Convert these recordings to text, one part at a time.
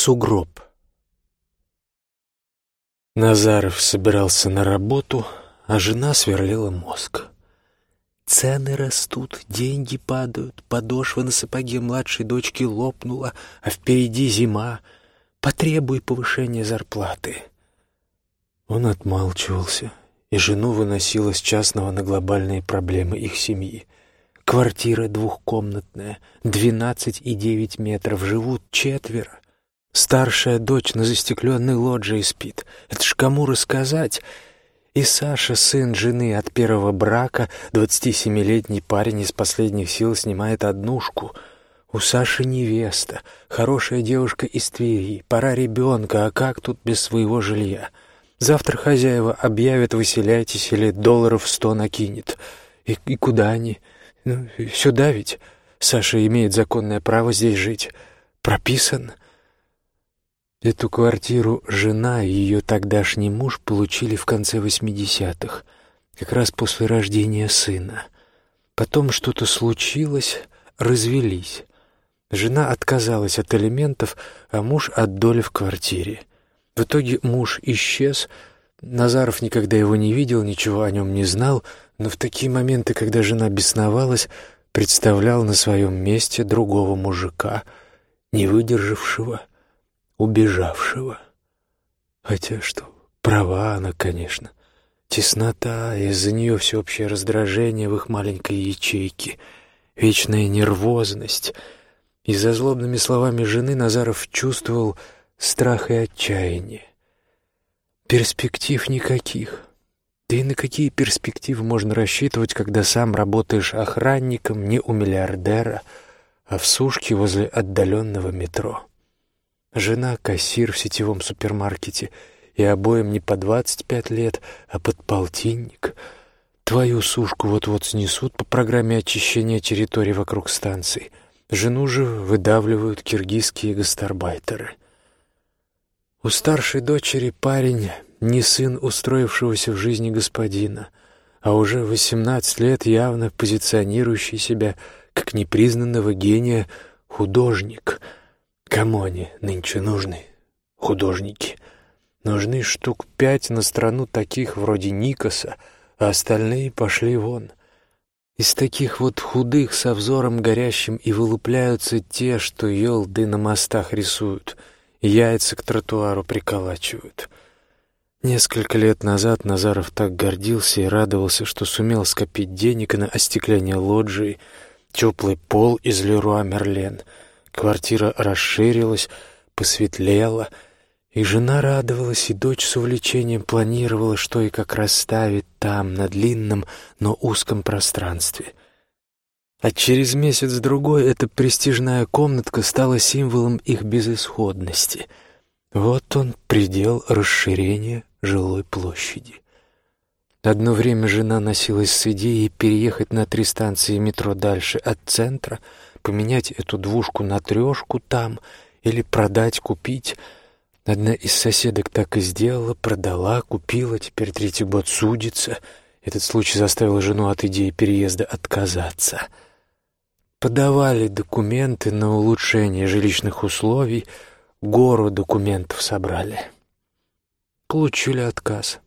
Сугроб. Назаров собирался на работу, а жена сверлила мозг. Цены растут, деньги падают, подошва на сапоге младшей дочки лопнула, а впереди зима. Потребуй повышения зарплаты. Он отмалчивался, и жену выносила с частного на глобальные проблемы их семьи. Квартира двухкомнатная, двенадцать и девять метров, живут четверо. Старшая дочь на застекленной лоджии спит. Это ж кому рассказать? И Саша, сын жены от первого брака, двадцати семилетний парень из последних сил снимает однушку. У Саши невеста, хорошая девушка из Твери, пора ребенка, а как тут без своего жилья? Завтра хозяева объявят «выселяйтесь» или долларов сто накинет. И, и куда они? Ну, сюда ведь. Саша имеет законное право здесь жить. Прописан. Эту квартиру жена и ее тогдашний муж получили в конце восьмидесятых, как раз после рождения сына. Потом что-то случилось, развелись. Жена отказалась от элементов, а муж от доли в квартире. В итоге муж исчез. Назаров никогда его не видел, ничего о нем не знал, но в такие моменты, когда жена бесновалась, представлял на своем месте другого мужика, не выдержавшего, убежавшего. Хотя что, права она, конечно. Теснота, из-за нее всеобщее раздражение в их маленькой ячейке, вечная нервозность. И за злобными словами жены Назаров чувствовал, страх и отчаяние. Перспектив никаких. Да и на какие перспективы можно рассчитывать, когда сам работаешь охранником не у миллиардера, а в сушке возле отдаленного метро? Жена — кассир в сетевом супермаркете, и обоим не по двадцать пять лет, а под полтинник. Твою сушку вот-вот снесут по программе очищения территории вокруг станции. Жену же выдавливают киргизские гастарбайтеры — у старшей дочери парень не сын устроившегося в жизни господина, а уже восемнадцать лет явно позиционирующий себя как непризнанного гения художник. Кому они нынче нужны? Художники. Нужны штук пять на страну таких вроде Никоса, а остальные пошли вон. Из таких вот худых со взором горящим и вылупляются те, что елды на мостах рисуют — яйца к тротуару приколачивают. Несколько лет назад Назаров так гордился и радовался, что сумел скопить денег на остекление лоджии, теплый пол из Леруа Мерлен. Квартира расширилась, посветлела, и жена радовалась, и дочь с увлечением планировала, что и как расставить там, на длинном, но узком пространстве. А через месяц-другой эта престижная комнатка стала символом их безысходности. Вот он, предел расширения жилой площади. Одно время жена носилась с идеей переехать на три станции метро дальше от центра, поменять эту двушку на трешку там или продать, купить. Одна из соседок так и сделала, продала, купила, теперь третий год судится. Этот случай заставил жену от идеи переезда отказаться — подавали документы на улучшение жилищных условий, гору документов собрали. Получили отказ.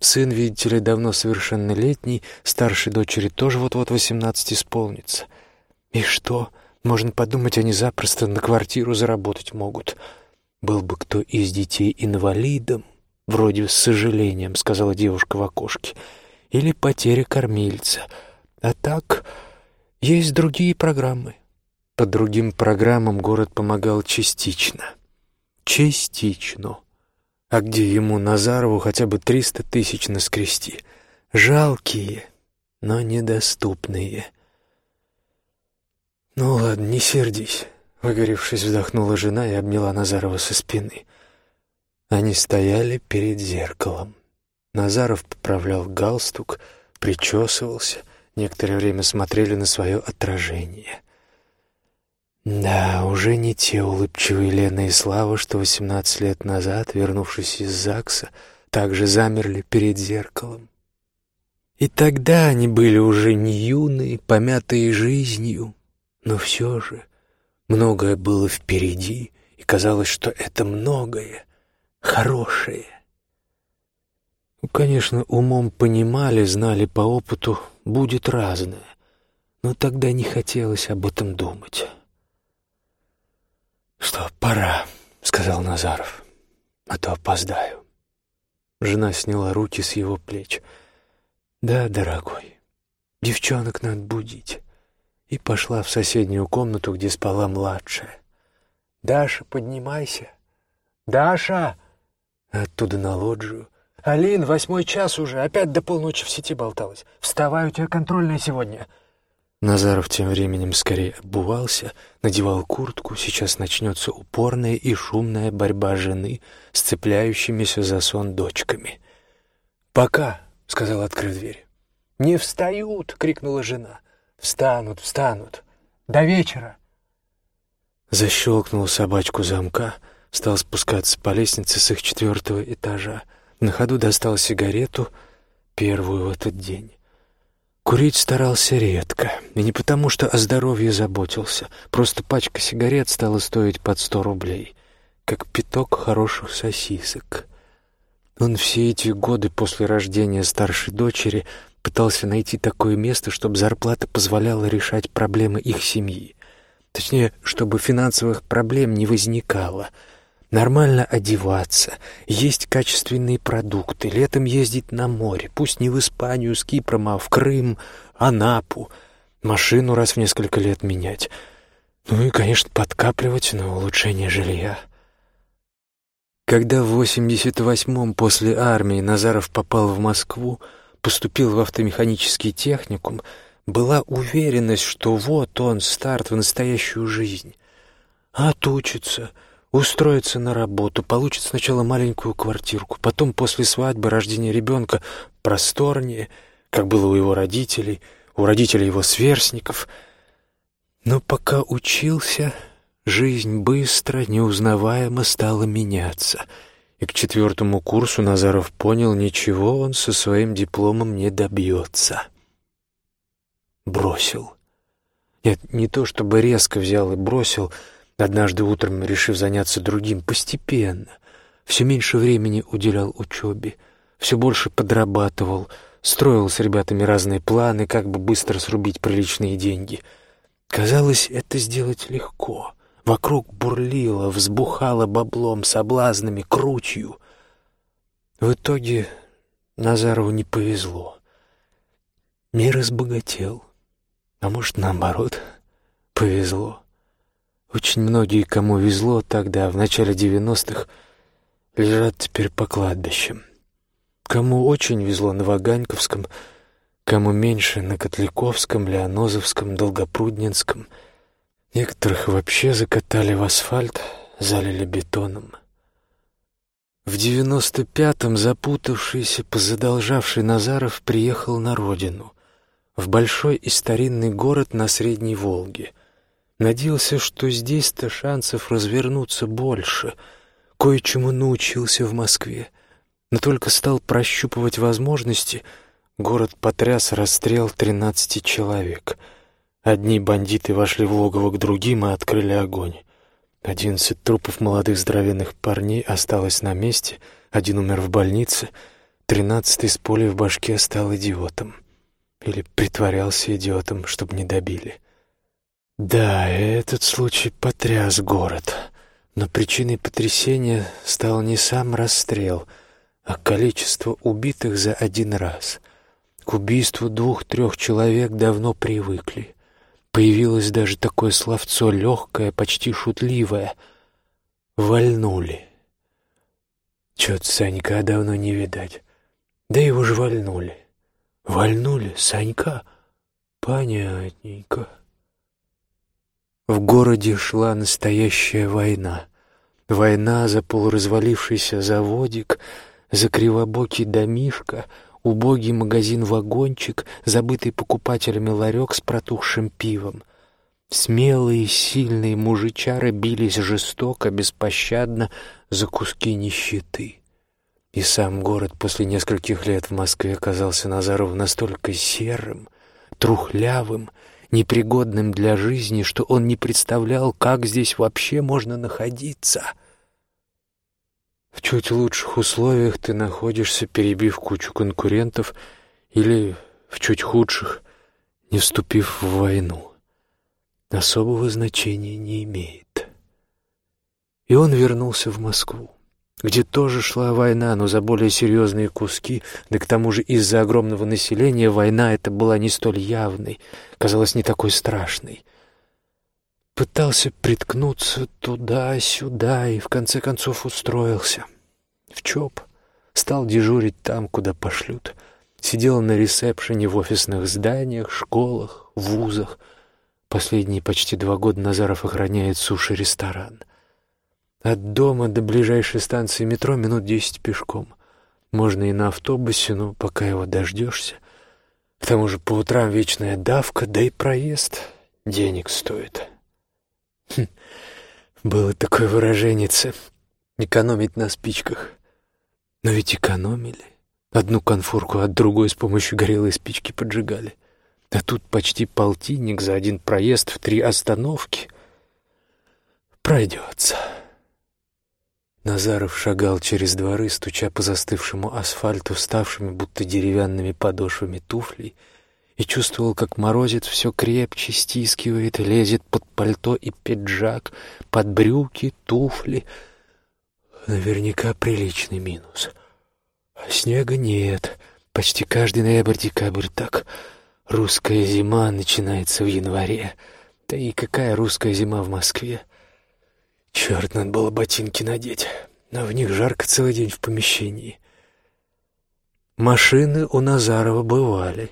Сын, видите ли, давно совершеннолетний, старшей дочери тоже вот-вот восемнадцать исполнится. И что? Можно подумать, они запросто на квартиру заработать могут. Был бы кто из детей инвалидом, вроде с сожалением, сказала девушка в окошке, или потеря кормильца. А так... Есть другие программы. По другим программам город помогал частично. Частично. А где ему, Назарову, хотя бы триста тысяч наскрести? Жалкие, но недоступные. «Ну ладно, не сердись», — выгоревшись, вздохнула жена и обняла Назарова со спины. Они стояли перед зеркалом. Назаров поправлял галстук, причесывался — некоторое время смотрели на свое отражение. Да, уже не те улыбчивые Лена и Слава, что восемнадцать лет назад, вернувшись из ЗАГСа, также замерли перед зеркалом. И тогда они были уже не юные, помятые жизнью, но все же многое было впереди, и казалось, что это многое, хорошее. Ну, конечно, умом понимали, знали по опыту, будет разное, но тогда не хотелось об этом думать. «Что, пора», — сказал Назаров, — «а то опоздаю». Жена сняла руки с его плеч. «Да, дорогой, девчонок надо будить». И пошла в соседнюю комнату, где спала младшая. «Даша, поднимайся!» «Даша!» Оттуда на лоджию. «Алин, восьмой час уже, опять до полночи в сети болталась. Вставай, у тебя контрольная сегодня». Назаров тем временем скорее обувался, надевал куртку. Сейчас начнется упорная и шумная борьба жены с цепляющимися за сон дочками. «Пока», — сказал, открыв дверь. «Не встают!» — крикнула жена. «Встанут, встанут! До вечера!» Защелкнул собачку замка, стал спускаться по лестнице с их четвертого этажа. На ходу достал сигарету, первую в этот день. Курить старался редко, и не потому, что о здоровье заботился. Просто пачка сигарет стала стоить под сто рублей, как пяток хороших сосисок. Он все эти годы после рождения старшей дочери пытался найти такое место, чтобы зарплата позволяла решать проблемы их семьи. Точнее, чтобы финансовых проблем не возникало. Нормально одеваться, есть качественные продукты, летом ездить на море, пусть не в Испанию с Кипром, а в Крым, Анапу, машину раз в несколько лет менять. Ну и, конечно, подкапливать на улучшение жилья. Когда в 88-м после армии Назаров попал в Москву, поступил в автомеханический техникум — была уверенность, что вот он, старт в настоящую жизнь. Отучится, устроится на работу, получит сначала маленькую квартирку, потом после свадьбы, рождения ребенка просторнее, как было у его родителей, у родителей его сверстников. Но пока учился, жизнь быстро, неузнаваемо стала меняться — и к четвертому курсу Назаров понял, ничего он со своим дипломом не добьется бросил. Нет, не то чтобы резко взял и бросил, однажды утром решив заняться другим, постепенно. Все меньше времени уделял учебе, все больше подрабатывал, строил с ребятами разные планы, как бы быстро срубить приличные деньги. Казалось, это сделать легко. Вокруг бурлило, взбухало баблом, соблазнами, кручью. В итоге Назарову не повезло. Не разбогател. А может, наоборот, повезло. Очень многие, кому везло тогда, в начале девяностых, лежат теперь по кладбищам. Кому очень везло на Ваганьковском, кому меньше на Котляковском, Леонозовском, Долгопрудненском. Некоторых вообще закатали в асфальт, залили бетоном. В девяносто пятом запутавшийся, позадолжавший Назаров приехал на родину — в большой и старинный город на Средней Волге. Надеялся, что здесь-то шансов развернуться больше. Кое-чему научился в Москве. Но только стал прощупывать возможности, город потряс расстрел тринадцати человек. Одни бандиты вошли в логово к другим и открыли огонь. Одиннадцать трупов молодых здоровенных парней осталось на месте, один умер в больнице, тринадцатый с пулей в башке стал идиотом. Или притворялся идиотом, чтобы не добили. Да, этот случай потряс город, но причиной потрясения стал не сам расстрел, а количество убитых за один раз. К убийству двух-трех человек давно привыкли. Появилось даже такое словцо легкое, почти шутливое. «Вальнули». Чё-то Санька давно не видать. Да его же вальнули. Вальнули Санька? Понятненько. В городе шла настоящая война. Война за полуразвалившийся заводик, за кривобокий домишко, убогий магазин-вагончик, забытый покупателями ларек с протухшим пивом. Смелые, сильные мужичары бились жестоко, беспощадно за куски нищеты. И сам город после нескольких лет в Москве казался Назарову настолько серым, трухлявым, непригодным для жизни, что он не представлял, как здесь вообще можно находиться. В чуть лучших условиях ты находишься, перебив кучу конкурентов, или в чуть худших, не вступив в войну. Особого значения не имеет. И он вернулся в Москву где тоже шла война, но за более серьезные куски, да к тому же из-за огромного населения война эта была не столь явной, казалась не такой страшной. Пытался приткнуться туда-сюда и в конце концов устроился. В ЧОП. Стал дежурить там, куда пошлют. Сидел на ресепшене в офисных зданиях, школах, вузах. Последние почти два года Назаров охраняет суши-ресторан. От дома до ближайшей станции метро минут десять пешком. Можно и на автобусе, но пока его дождешься. К тому же по утрам вечная давка, да и проезд денег стоит. Хм. Было такое выражение — экономить на спичках. Но ведь экономили. Одну конфорку от другой с помощью горелой спички поджигали. А тут почти полтинник за один проезд в три остановки. Пройдется. Назаров шагал через дворы, стуча по застывшему асфальту, ставшими будто деревянными подошвами туфлей, и чувствовал, как морозец все крепче стискивает, лезет под пальто и пиджак, под брюки, туфли. Наверняка приличный минус. А снега нет. Почти каждый ноябрь-декабрь так. Русская зима начинается в январе. Да и какая русская зима в Москве? Черт, надо было ботинки надеть, но в них жарко целый день в помещении. Машины у Назарова бывали.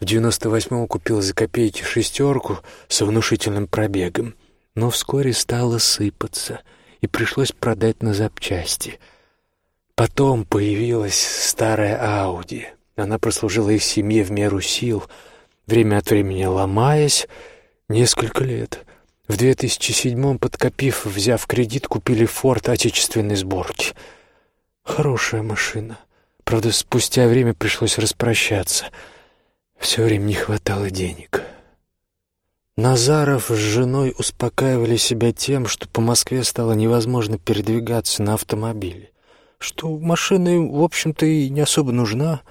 В девяносто восьмом купил за копейки шестерку с внушительным пробегом, но вскоре стало сыпаться, и пришлось продать на запчасти. Потом появилась старая Ауди. Она прослужила их семье в меру сил, время от времени ломаясь, несколько лет. В 2007-м, подкопив, взяв кредит, купили «Форд» отечественной сборки. Хорошая машина. Правда, спустя время пришлось распрощаться. Все время не хватало денег. Назаров с женой успокаивали себя тем, что по Москве стало невозможно передвигаться на автомобиле, что машина им, в общем-то, и не особо нужна,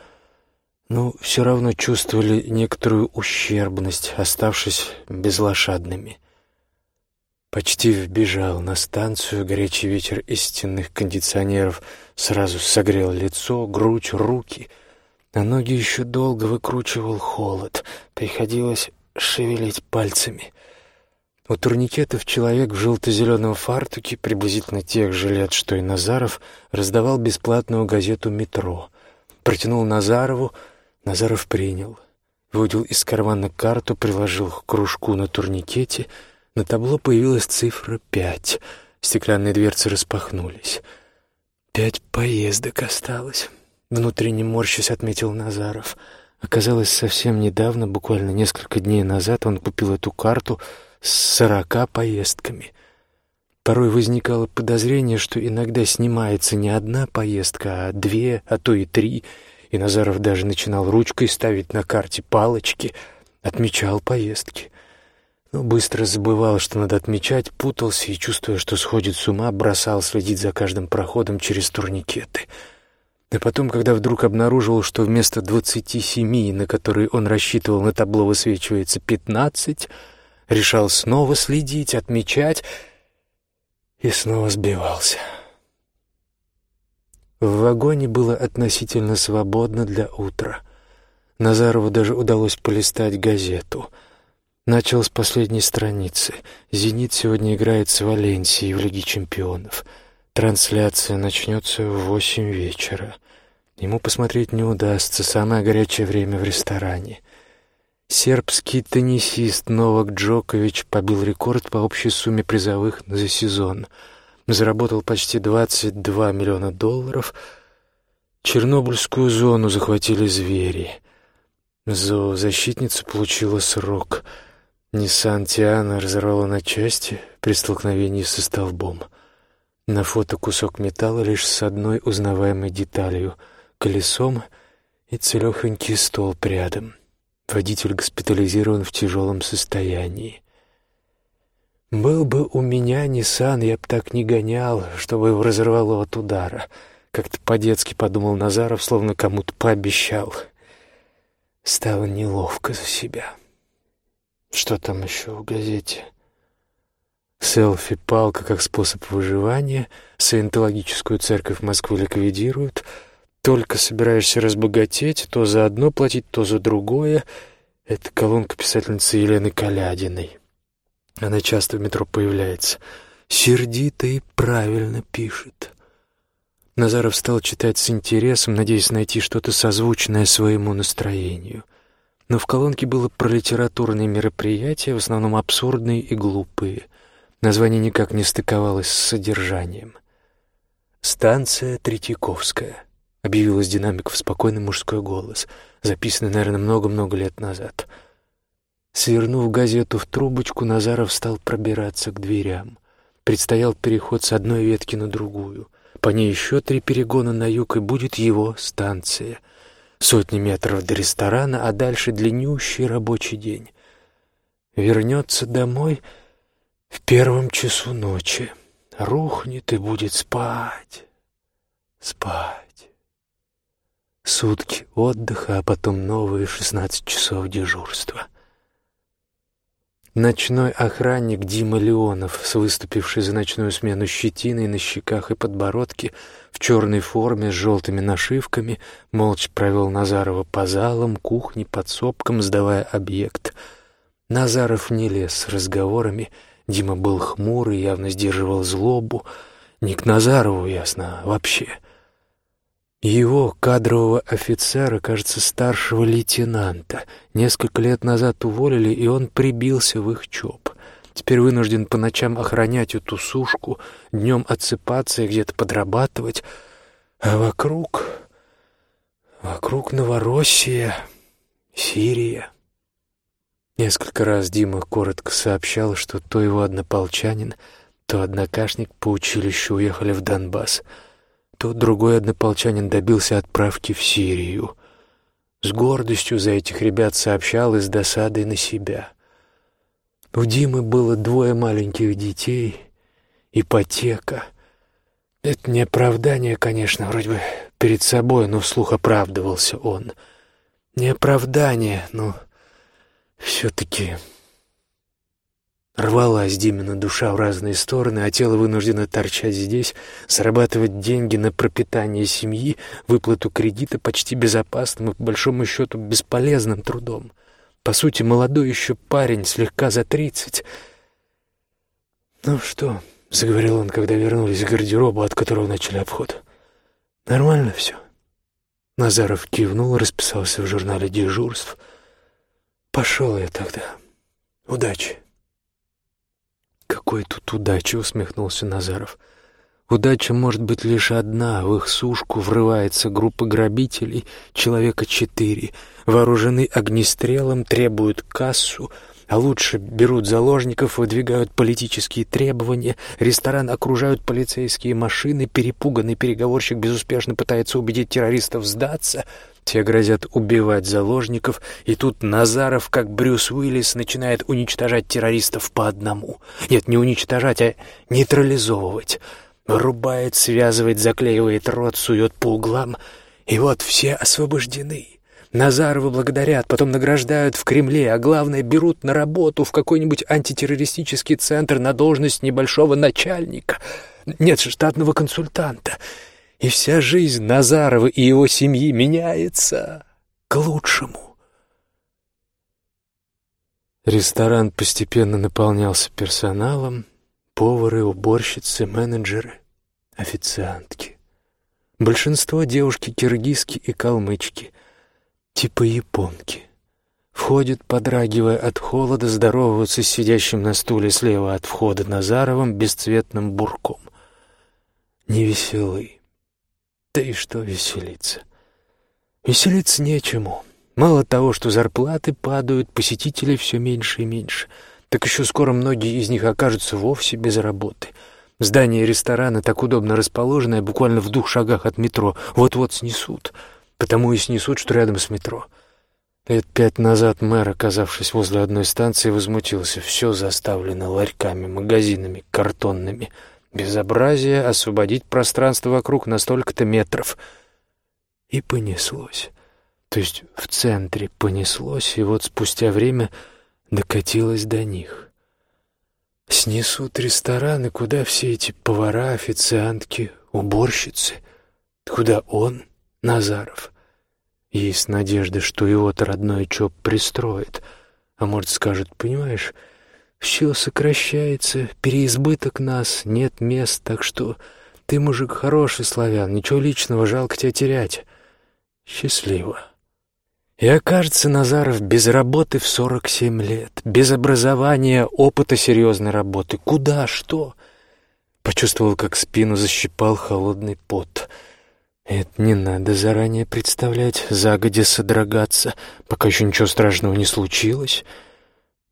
но все равно чувствовали некоторую ущербность, оставшись безлошадными. Почти вбежал на станцию, горячий ветер из стенных кондиционеров сразу согрел лицо, грудь, руки, а ноги еще долго выкручивал холод, приходилось шевелить пальцами. У турникетов человек в желто-зеленом фартуке, приблизительно тех же лет, что и Назаров, раздавал бесплатную газету «Метро». Протянул Назарову, Назаров принял. Выудил из кармана карту, приложил к кружку на турникете — на табло появилась цифра пять. Стеклянные дверцы распахнулись. Пять поездок осталось. Внутренне морщись отметил Назаров. Оказалось, совсем недавно, буквально несколько дней назад, он купил эту карту с сорока поездками. Порой возникало подозрение, что иногда снимается не одна поездка, а две, а то и три, и Назаров даже начинал ручкой ставить на карте палочки, отмечал поездки но быстро забывал, что надо отмечать, путался и, чувствуя, что сходит с ума, бросал следить за каждым проходом через турникеты. А потом, когда вдруг обнаружил, что вместо двадцати семи, на которые он рассчитывал, на табло высвечивается пятнадцать, решал снова следить, отмечать и снова сбивался. В вагоне было относительно свободно для утра. Назарову даже удалось полистать газету — Начал с последней страницы. «Зенит» сегодня играет с Валенсией в Лиге чемпионов. Трансляция начнется в восемь вечера. Ему посмотреть не удастся, самое горячее время в ресторане. Сербский теннисист Новак Джокович побил рекорд по общей сумме призовых за сезон. Заработал почти 22 миллиона долларов. Чернобыльскую зону захватили звери. Зоозащитница получила срок — Ниссан Тиана разорвала на части при столкновении со столбом. На фото кусок металла лишь с одной узнаваемой деталью — колесом и целехонький столб рядом. Водитель госпитализирован в тяжелом состоянии. «Был бы у меня Ниссан, я б так не гонял, чтобы его разорвало от удара», — как-то по-детски подумал Назаров, словно кому-то пообещал. Стало неловко за себя. Что там еще в газете? Селфи-палка как способ выживания, саентологическую церковь Москвы ликвидируют, только собираешься разбогатеть, то за одно платить, то за другое. Это колонка писательницы Елены Калядиной. Она часто в метро появляется. Сердито и правильно пишет. Назаров стал читать с интересом, надеясь найти что-то созвучное своему настроению. Но в колонке было про литературные мероприятия, в основном абсурдные и глупые. Название никак не стыковалось с содержанием. «Станция Третьяковская», — объявил из динамиков спокойный мужской голос, записанный, наверное, много-много лет назад — Свернув газету в трубочку, Назаров стал пробираться к дверям. Предстоял переход с одной ветки на другую. По ней еще три перегона на юг, и будет его станция. Сотни метров до ресторана, а дальше длиннющий рабочий день. Вернется домой в первом часу ночи. Рухнет и будет спать, спать. Сутки отдыха, а потом новые шестнадцать часов дежурства. Ночной охранник Дима Леонов, с выступившей за ночную смену щетиной на щеках и подбородке, в черной форме с желтыми нашивками, молча провел Назарова по залам, кухне, подсобкам, сдавая объект. Назаров не лез с разговорами, Дима был хмурый, явно сдерживал злобу. Не к Назарову, ясно, а вообще — его, кадрового офицера, кажется, старшего лейтенанта, несколько лет назад уволили, и он прибился в их ЧОП. Теперь вынужден по ночам охранять эту сушку, днем отсыпаться и где-то подрабатывать. А вокруг... Вокруг Новороссия, Сирия. Несколько раз Дима коротко сообщал, что то его однополчанин, то однокашник по училищу уехали в Донбасс — то другой однополчанин добился отправки в Сирию. С гордостью за этих ребят сообщал и с досадой на себя. У Димы было двое маленьких детей, ипотека. Это не оправдание, конечно, вроде бы перед собой, но вслух оправдывался он. Не оправдание, но все-таки Рвалась Димина душа в разные стороны, а тело вынуждено торчать здесь, зарабатывать деньги на пропитание семьи, выплату кредита почти безопасным и, по большому счету, бесполезным трудом. По сути, молодой еще парень, слегка за тридцать. «Ну что?» — заговорил он, когда вернулись к гардеробу, от которого начали обход. «Нормально все?» Назаров кивнул, расписался в журнале дежурств. «Пошел я тогда. Удачи!» «Какой тут удача!» — усмехнулся Назаров. «Удача может быть лишь одна. В их сушку врывается группа грабителей, человека четыре. Вооружены огнестрелом, требуют кассу, а лучше берут заложников, выдвигают политические требования, ресторан окружают полицейские машины, перепуганный переговорщик безуспешно пытается убедить террористов сдаться, те грозят убивать заложников, и тут Назаров, как Брюс Уиллис, начинает уничтожать террористов по одному. Нет, не уничтожать, а нейтрализовывать. Рубает, связывает, заклеивает рот, сует по углам. И вот все освобождены. Назарова благодарят, потом награждают в Кремле, а главное, берут на работу в какой-нибудь антитеррористический центр на должность небольшого начальника. Нет, штатного консультанта и вся жизнь Назарова и его семьи меняется к лучшему. Ресторан постепенно наполнялся персоналом, повары, уборщицы, менеджеры, официантки. Большинство девушки киргизки и калмычки, типа японки. Входят, подрагивая от холода, здороваются с сидящим на стуле слева от входа Назаровым бесцветным бурком. Невеселый. Да и что веселиться? Веселиться нечему. Мало того, что зарплаты падают, посетителей все меньше и меньше, так еще скоро многие из них окажутся вовсе без работы. Здание ресторана, так удобно расположенное, буквально в двух шагах от метро, вот-вот снесут. Потому и снесут, что рядом с метро. Лет пять назад мэр, оказавшись возле одной станции, возмутился. Все заставлено ларьками, магазинами, картонными. Безобразие освободить пространство вокруг на столько-то метров. И понеслось. То есть в центре понеслось, и вот спустя время докатилось до них. Снесут рестораны, куда все эти повара, официантки, уборщицы? Куда он, Назаров? Есть надежда, что его-то родной ЧОП пристроит. А может, скажет, понимаешь, все сокращается, переизбыток нас, нет мест, так что ты мужик хороший, славян, ничего личного, жалко тебя терять. Счастливо. И окажется Назаров без работы в сорок семь лет, без образования, опыта серьезной работы. Куда, что? Почувствовал, как спину защипал холодный пот — это не надо заранее представлять, загодя содрогаться, пока еще ничего страшного не случилось.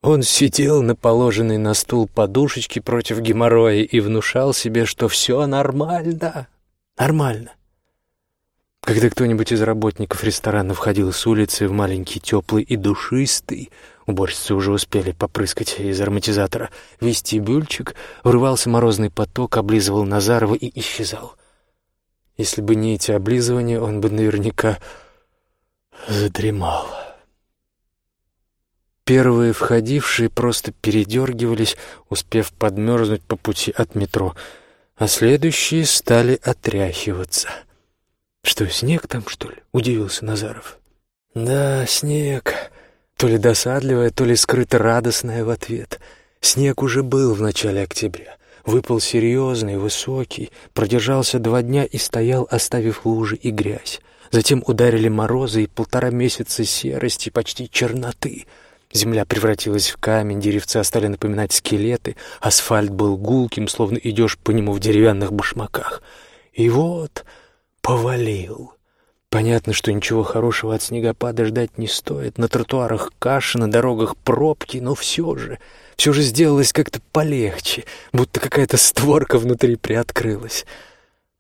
Он сидел на положенной на стул подушечке против геморроя и внушал себе, что все нормально, нормально. Когда кто-нибудь из работников ресторана входил с улицы в маленький теплый и душистый, уборщицы уже успели попрыскать из ароматизатора, вестибюльчик, врывался морозный поток, облизывал Назарова и исчезал — если бы не эти облизывания, он бы наверняка задремал. Первые входившие просто передергивались, успев подмерзнуть по пути от метро, а следующие стали отряхиваться. «Что, снег там, что ли?» — удивился Назаров. «Да, снег. То ли досадливая, то ли скрыто радостная в ответ. Снег уже был в начале октября. Выпал серьезный, высокий, продержался два дня и стоял, оставив лужи и грязь. Затем ударили морозы и полтора месяца серости, почти черноты. Земля превратилась в камень, деревца стали напоминать скелеты, асфальт был гулким, словно идешь по нему в деревянных башмаках. И вот повалил. Понятно, что ничего хорошего от снегопада ждать не стоит. На тротуарах каша, на дорогах пробки, но все же все же сделалось как-то полегче, будто какая-то створка внутри приоткрылась.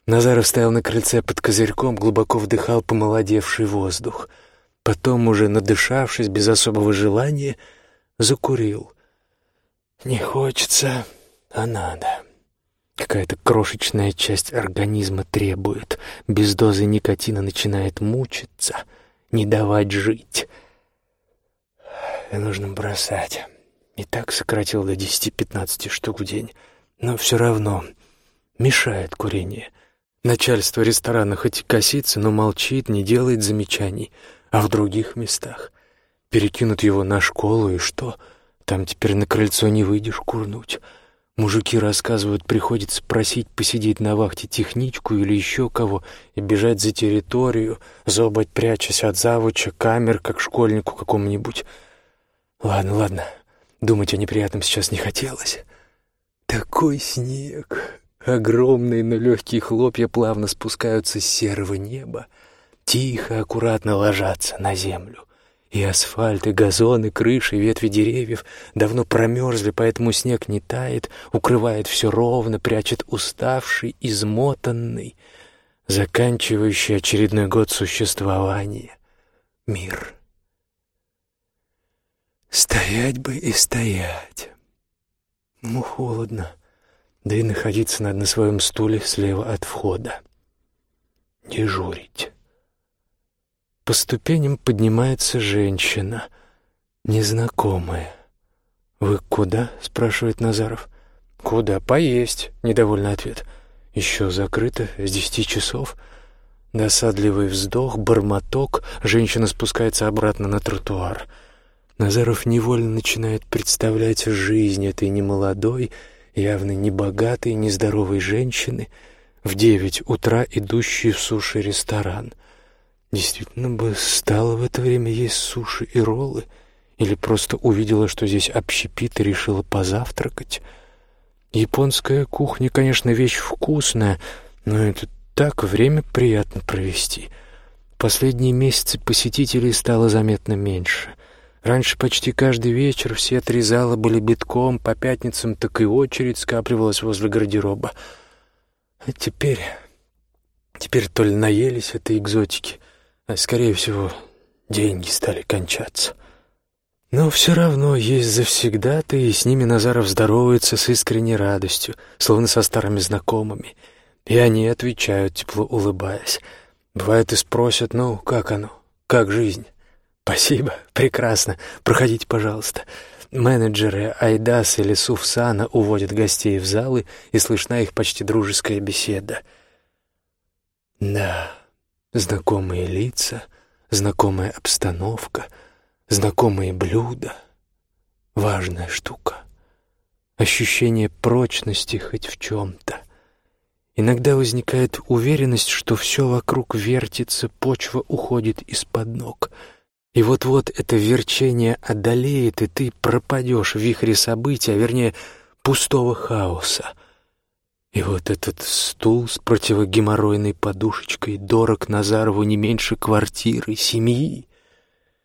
Назаров стоял на крыльце под козырьком, глубоко вдыхал помолодевший воздух. Потом, уже надышавшись без особого желания, закурил. «Не хочется, а надо». Какая-то крошечная часть организма требует. Без дозы никотина начинает мучиться, не давать жить. И нужно бросать. И так сократил до 10-15 штук в день. Но все равно мешает курение. Начальство ресторана хоть и косится, но молчит, не делает замечаний. А в других местах перекинут его на школу, и что? Там теперь на крыльцо не выйдешь курнуть. Мужики рассказывают, приходится просить посидеть на вахте техничку или еще кого и бежать за территорию, зобать прячась от завуча, камер, как школьнику какому-нибудь. Ладно, ладно, Думать о неприятном сейчас не хотелось. Такой снег! Огромные, но легкие хлопья плавно спускаются с серого неба, тихо, аккуратно ложатся на землю. И асфальт, и газоны, крыши, ветви деревьев давно промерзли, поэтому снег не тает, укрывает все ровно, прячет уставший, измотанный, заканчивающий очередной год существования мир. Стоять бы и стоять. Ну, холодно. Да и находиться надо на своем стуле слева от входа. Дежурить. По ступеням поднимается женщина, незнакомая. «Вы куда?» — спрашивает Назаров. «Куда? Поесть», — недовольный ответ. «Еще закрыто, с десяти часов». Досадливый вздох, бормоток, женщина спускается обратно на тротуар — Назаров невольно начинает представлять жизнь этой немолодой, явно небогатой, нездоровой женщины, в девять утра идущей в суши-ресторан. Действительно бы стала в это время есть суши и роллы, или просто увидела, что здесь общепит и решила позавтракать. Японская кухня, конечно, вещь вкусная, но это так время приятно провести. Последние месяцы посетителей стало заметно меньше — Раньше почти каждый вечер все три зала были битком, по пятницам так и очередь скапливалась возле гардероба. А теперь... Теперь то ли наелись этой экзотики, а, скорее всего, деньги стали кончаться. Но все равно есть завсегда-то, и с ними Назаров здоровается с искренней радостью, словно со старыми знакомыми. И они отвечают, тепло улыбаясь. Бывает и спросят, ну, как оно, как жизнь? Спасибо, прекрасно, проходите, пожалуйста. Менеджеры Айдас или Суфсана уводят гостей в залы, и слышна их почти дружеская беседа. Да, знакомые лица, знакомая обстановка — знакомые блюда. Важная штука. Ощущение прочности хоть в чем-то. Иногда возникает уверенность, что все вокруг вертится, почва уходит из-под ног. И вот-вот это верчение одолеет, и ты пропадешь в вихре событий, а вернее пустого хаоса. И вот этот стул с противогеморройной подушечкой дорог Назарову не меньше квартиры, семьи.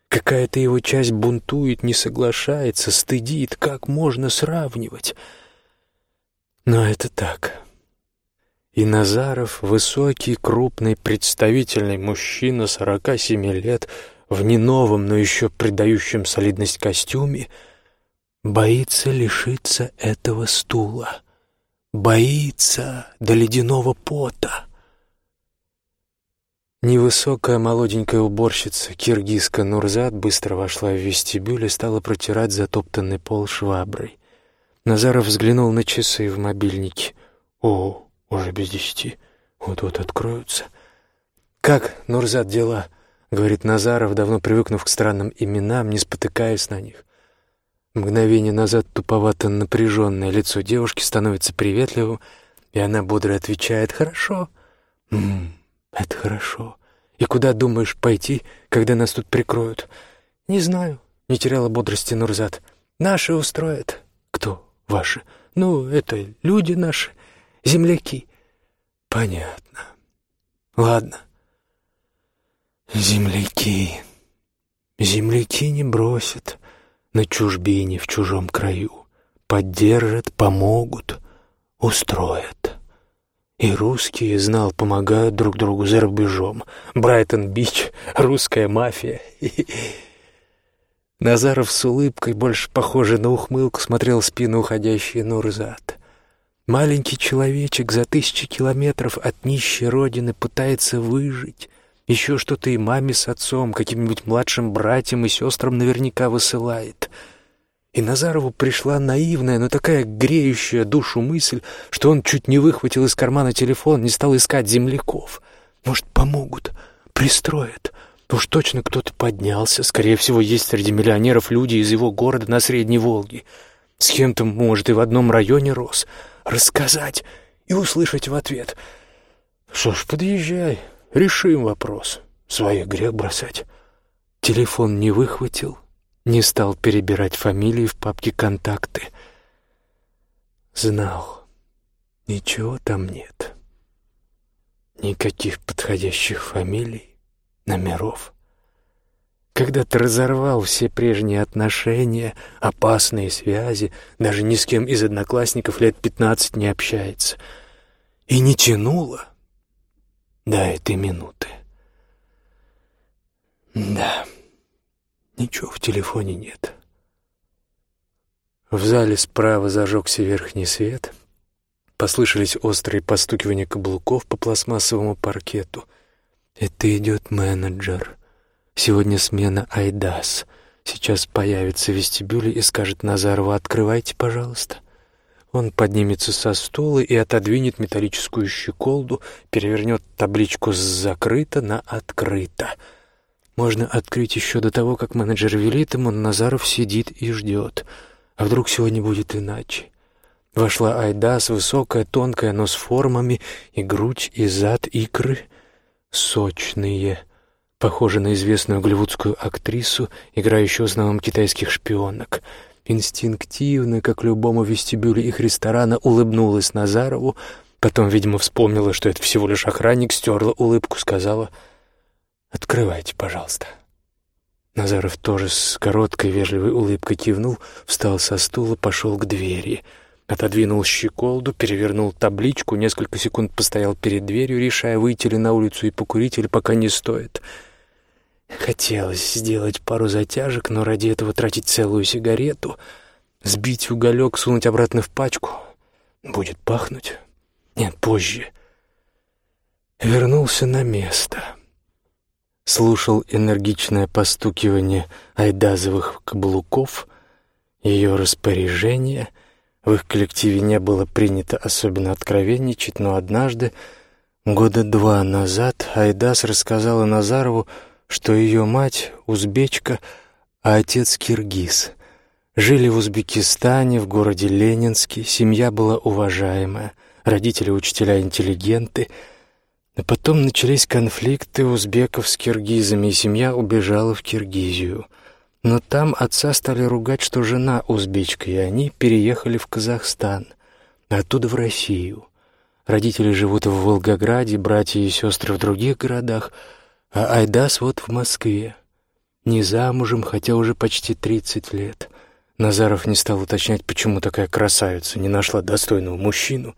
Какая-то его часть бунтует, не соглашается, стыдит. Как можно сравнивать? Но это так. И Назаров, высокий, крупный, представительный мужчина, сорока семи лет, в не новом, но еще придающем солидность костюме, боится лишиться этого стула. Боится до ледяного пота. Невысокая молоденькая уборщица, киргизка Нурзат, быстро вошла в вестибюль и стала протирать затоптанный пол шваброй. Назаров взглянул на часы в мобильнике. «О, уже без десяти. Вот-вот откроются». «Как, Нурзат, дела?» — говорит Назаров, давно привыкнув к странным именам, не спотыкаясь на них. Мгновение назад туповато напряженное лицо девушки становится приветливым, и она бодро отвечает «Хорошо». «М -м, «Это хорошо. И куда думаешь пойти, когда нас тут прикроют?» «Не знаю», — не теряла бодрости Нурзат. «Наши устроят». «Кто ваши?» «Ну, это люди наши, земляки». «Понятно. Ладно». «Земляки. Земляки не бросят на чужбине в чужом краю. Поддержат, помогут, устроят». И русские, знал, помогают друг другу за рубежом. Брайтон-Бич, русская мафия. Назаров с улыбкой, больше похожей на ухмылку, смотрел в спину уходящей Нурзат. Маленький человечек за тысячи километров от нищей родины пытается выжить. Еще что-то и маме с отцом, каким-нибудь младшим братьям и сестрам наверняка высылает — и Назарову пришла наивная, но такая греющая душу мысль, что он чуть не выхватил из кармана телефон, не стал искать земляков. Может, помогут, пристроят. Уж точно кто-то поднялся. Скорее всего, есть среди миллионеров люди из его города на Средней Волге. С кем-то, может, и в одном районе рос. Рассказать и услышать в ответ. Что ж, подъезжай, решим вопрос. Своих грех бросать. Телефон не выхватил, не стал перебирать фамилии в папке «Контакты». Знал, ничего там нет. Никаких подходящих фамилий, номеров. Когда ты разорвал все прежние отношения, опасные связи, даже ни с кем из одноклассников лет пятнадцать не общается. И не тянуло до этой минуты. Да. Ничего в телефоне нет. В зале справа зажегся верхний свет. Послышались острые постукивания каблуков по пластмассовому паркету. Это идет менеджер. Сегодня смена Айдас. Сейчас появится в вестибюле и скажет Назарову «Открывайте, пожалуйста». Он поднимется со стула и отодвинет металлическую щеколду, перевернет табличку с «закрыто» на «открыто». Можно открыть еще до того, как менеджер велит ему, Назаров сидит и ждет. А вдруг сегодня будет иначе? Вошла Айдас, высокая, тонкая, но с формами, и грудь, и зад, икры сочные, похожи на известную голливудскую актрису, играющую основном китайских шпионок. Инстинктивно, как любому вестибюле их ресторана, улыбнулась Назарову, потом, видимо, вспомнила, что это всего лишь охранник, стерла улыбку, сказала — «Открывайте, пожалуйста». Назаров тоже с короткой вежливой улыбкой кивнул, встал со стула, пошел к двери. Отодвинул щеколду, перевернул табличку, несколько секунд постоял перед дверью, решая, выйти ли на улицу и покурить, или пока не стоит. Хотелось сделать пару затяжек, но ради этого тратить целую сигарету, сбить уголек, сунуть обратно в пачку. Будет пахнуть. Нет, позже. Вернулся на место. Слушал энергичное постукивание айдазовых каблуков, ее распоряжение. В их коллективе не было принято особенно откровенничать, но однажды, года два назад, Айдас рассказала Назарову, что ее мать — узбечка, а отец — киргиз. Жили в Узбекистане, в городе Ленинске, семья была уважаемая, родители учителя интеллигенты. А потом начались конфликты узбеков с киргизами, и семья убежала в Киргизию. Но там отца стали ругать, что жена узбечка, и они переехали в Казахстан, а оттуда в Россию. Родители живут в Волгограде, братья и сестры в других городах — а Айдас вот в Москве. Не замужем, хотя уже почти тридцать лет. Назаров не стал уточнять, почему такая красавица не нашла достойного мужчину.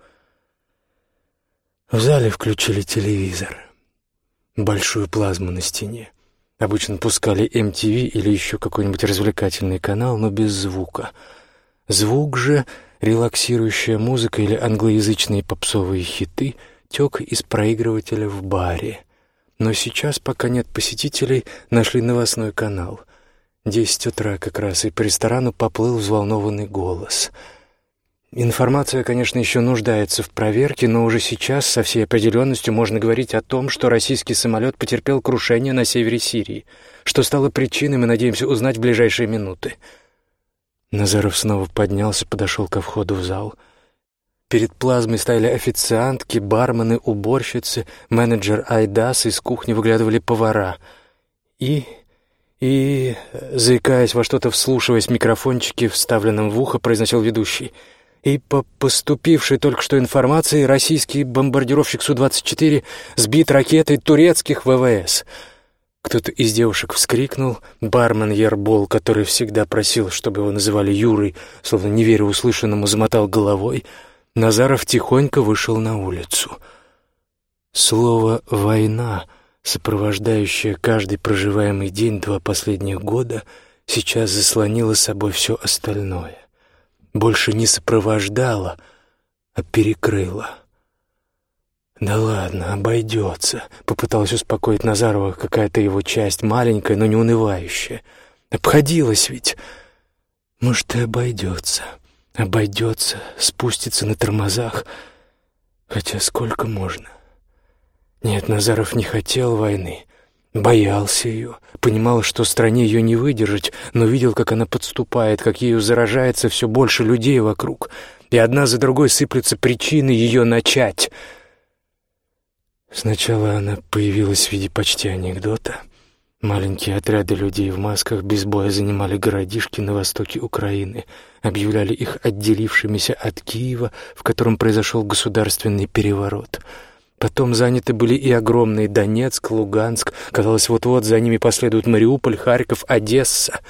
В зале включили телевизор. Большую плазму на стене. Обычно пускали MTV или еще какой-нибудь развлекательный канал, но без звука. Звук же, релаксирующая музыка или англоязычные попсовые хиты, тек из проигрывателя в баре — но сейчас, пока нет посетителей, нашли новостной канал. Десять утра как раз, и по ресторану поплыл взволнованный голос. Информация, конечно, еще нуждается в проверке, но уже сейчас со всей определенностью можно говорить о том, что российский самолет потерпел крушение на севере Сирии. Что стало причиной, мы надеемся узнать в ближайшие минуты. Назаров снова поднялся, подошел ко входу в зал — Перед плазмой стояли официантки, бармены, уборщицы, менеджер Айдас, из кухни выглядывали повара. И... и... заикаясь во что-то, вслушиваясь в микрофончики, вставленном в ухо, произносил ведущий. И по поступившей только что информации, российский бомбардировщик Су-24 сбит ракетой турецких ВВС — кто-то из девушек вскрикнул. Бармен Ербол, который всегда просил, чтобы его называли Юрой, словно не веря услышанному, замотал головой — Назаров тихонько вышел на улицу. Слово «война», сопровождающее каждый проживаемый день два последних года, сейчас заслонило собой все остальное. Больше не сопровождало, а перекрыло. «Да ладно, обойдется», — попыталась успокоить Назарова какая-то его часть, маленькая, но не унывающая. «Обходилась ведь. Может, и обойдется» обойдется, спустится на тормозах. Хотя сколько можно? Нет, Назаров не хотел войны, боялся ее, понимал, что стране ее не выдержать, но видел, как она подступает, как ею заражается все больше людей вокруг, и одна за другой сыплются причины ее начать. Сначала она появилась в виде почти анекдота — Маленькие отряды людей в масках без боя занимали городишки на востоке Украины, объявляли их отделившимися от Киева, в котором произошел государственный переворот. Потом заняты были и огромные Донецк, Луганск, казалось, вот-вот за ними последуют Мариуполь, Харьков, Одесса.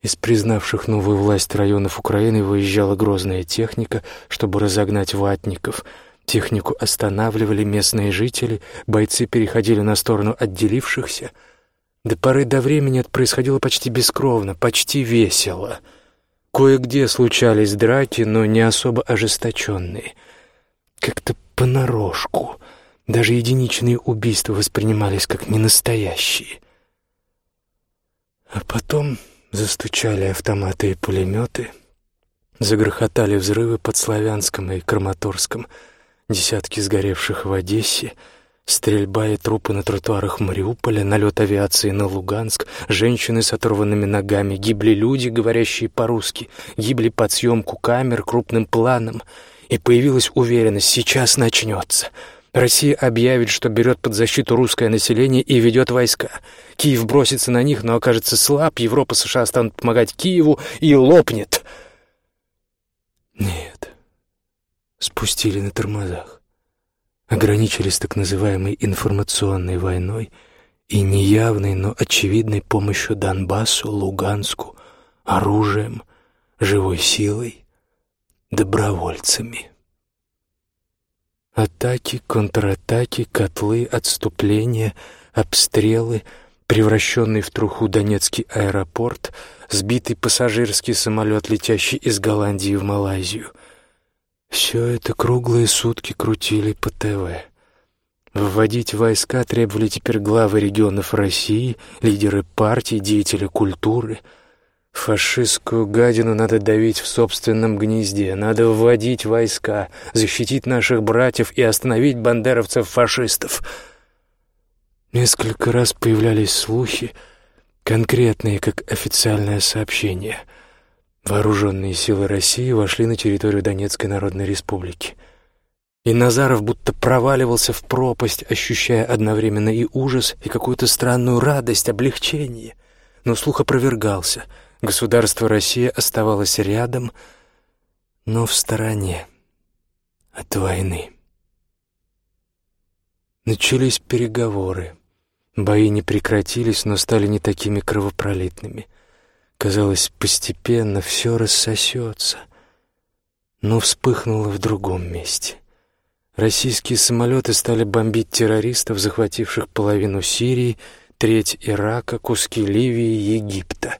Из признавших новую власть районов Украины выезжала грозная техника, чтобы разогнать ватников — Технику останавливали местные жители, бойцы переходили на сторону отделившихся — до поры до времени это происходило почти бескровно, почти весело. Кое-где случались драки, но не особо ожесточенные. Как-то понарошку. Даже единичные убийства воспринимались как ненастоящие. А потом застучали автоматы и пулеметы, загрохотали взрывы под Славянском и Краматорском, десятки сгоревших в Одессе — Стрельба и трупы на тротуарах Мариуполя, налет авиации на Луганск, женщины с оторванными ногами, гибли люди, говорящие по-русски, гибли под съемку камер крупным планом. И появилась уверенность, сейчас начнется. Россия объявит, что берет под защиту русское население и ведет войска. Киев бросится на них, но окажется слаб, Европа, США станут помогать Киеву и лопнет. Нет, спустили на тормозах ограничились так называемой информационной войной и неявной, но очевидной помощью Донбассу, Луганску, оружием, живой силой, добровольцами. Атаки, контратаки, котлы, отступления, обстрелы, превращенный в труху Донецкий аэропорт, сбитый пассажирский самолет, летящий из Голландии в Малайзию. Все это круглые сутки крутили по ТВ. Вводить войска требовали теперь главы регионов России, лидеры партий, деятели культуры. Фашистскую гадину надо давить в собственном гнезде, надо вводить войска, защитить наших братьев и остановить бандеровцев-фашистов. Несколько раз появлялись слухи, конкретные, как официальное сообщение. Вооруженные силы России вошли на территорию Донецкой Народной Республики — и Назаров будто проваливался в пропасть, ощущая одновременно и ужас, и какую-то странную радость, облегчение. Но слух опровергался. Государство Россия оставалось рядом, но в стороне от войны. Начались переговоры. Бои не прекратились, но стали не такими кровопролитными. Казалось, постепенно все рассосется, но вспыхнуло в другом месте — Российские самолеты стали бомбить террористов, захвативших половину Сирии, треть Ирака, куски Ливии и Египта.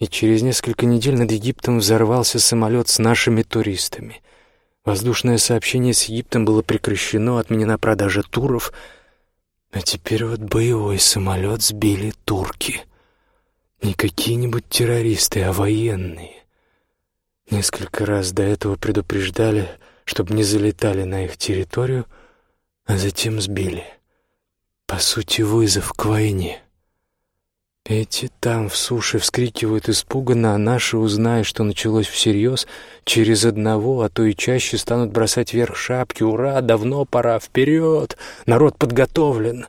И через несколько недель над Египтом взорвался самолет с нашими туристами. Воздушное сообщение с Египтом было прекращено, отменена продажа туров, а теперь вот боевой самолет сбили турки. Не какие-нибудь террористы, а военные. Несколько раз до этого предупреждали чтобы не залетали на их территорию, а затем сбили. По сути, вызов к войне. Эти там, в суше, вскрикивают испуганно, а наши, узная, что началось всерьез, через одного, а то и чаще станут бросать вверх шапки. «Ура! Давно пора! Вперед! Народ подготовлен!»